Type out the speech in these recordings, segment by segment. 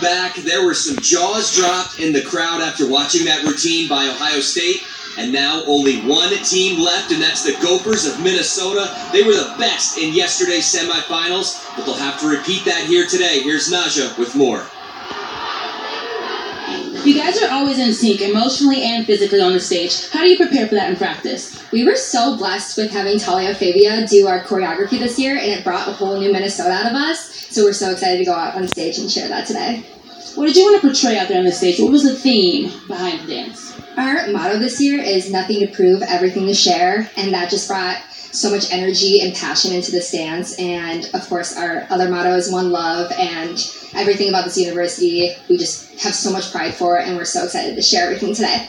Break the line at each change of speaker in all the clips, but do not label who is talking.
back. There were some jaws dropped in the crowd after watching that routine by Ohio State. And now only one team left, and that's the Gophers of Minnesota. They were the best in yesterday's semifinals, but they'll have to repeat that here today. Here's Naja with more.
You guys are always in sync, emotionally and physically on the stage. How do you prepare for that in practice?
We were so blessed with having Talia Favia do our choreography this year, and it brought a whole new Minnesota out of us. So we're so excited to go out on stage and share that today.
What did you want to portray out there on the stage? What was the theme behind the dance?
Our motto this year is nothing to prove, everything to share, and that just brought so much energy and passion into this dance. And of course, our other motto is one love, and everything about this university we just have so much pride for, and we're so excited to share everything today.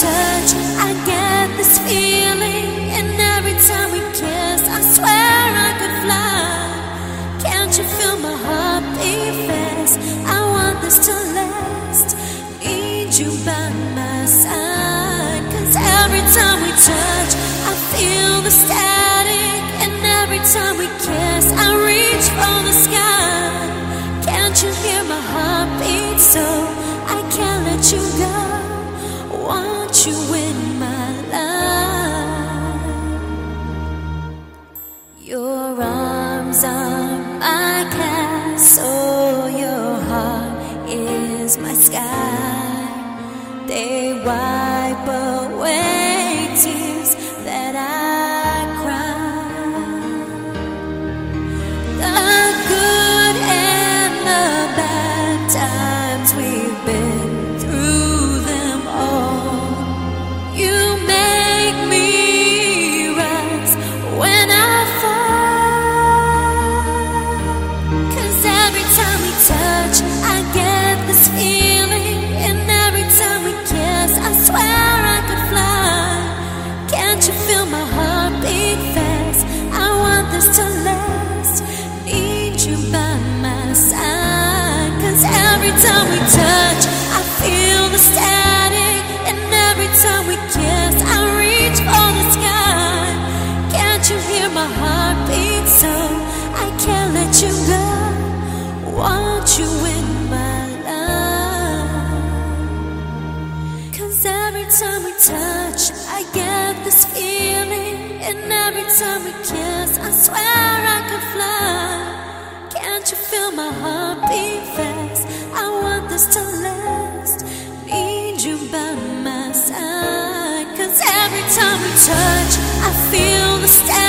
touch, I get this feeling. And every time we kiss, I swear I could fly. Can't you feel my heart beat fast? I want this to last. Need you by my side. Cause every time we touch, I feel the static. And every time we kiss, I reach for the sky. Can't you hear my heart beat so arms my castle, your heart is my sky. They wipe away tears that I you in my life. Cause every time we touch, I get this feeling. And every time we kiss, I swear I could fly. Can't you feel my heart beat fast? I want this to last. Need you by my side. Cause every time we touch, I feel the.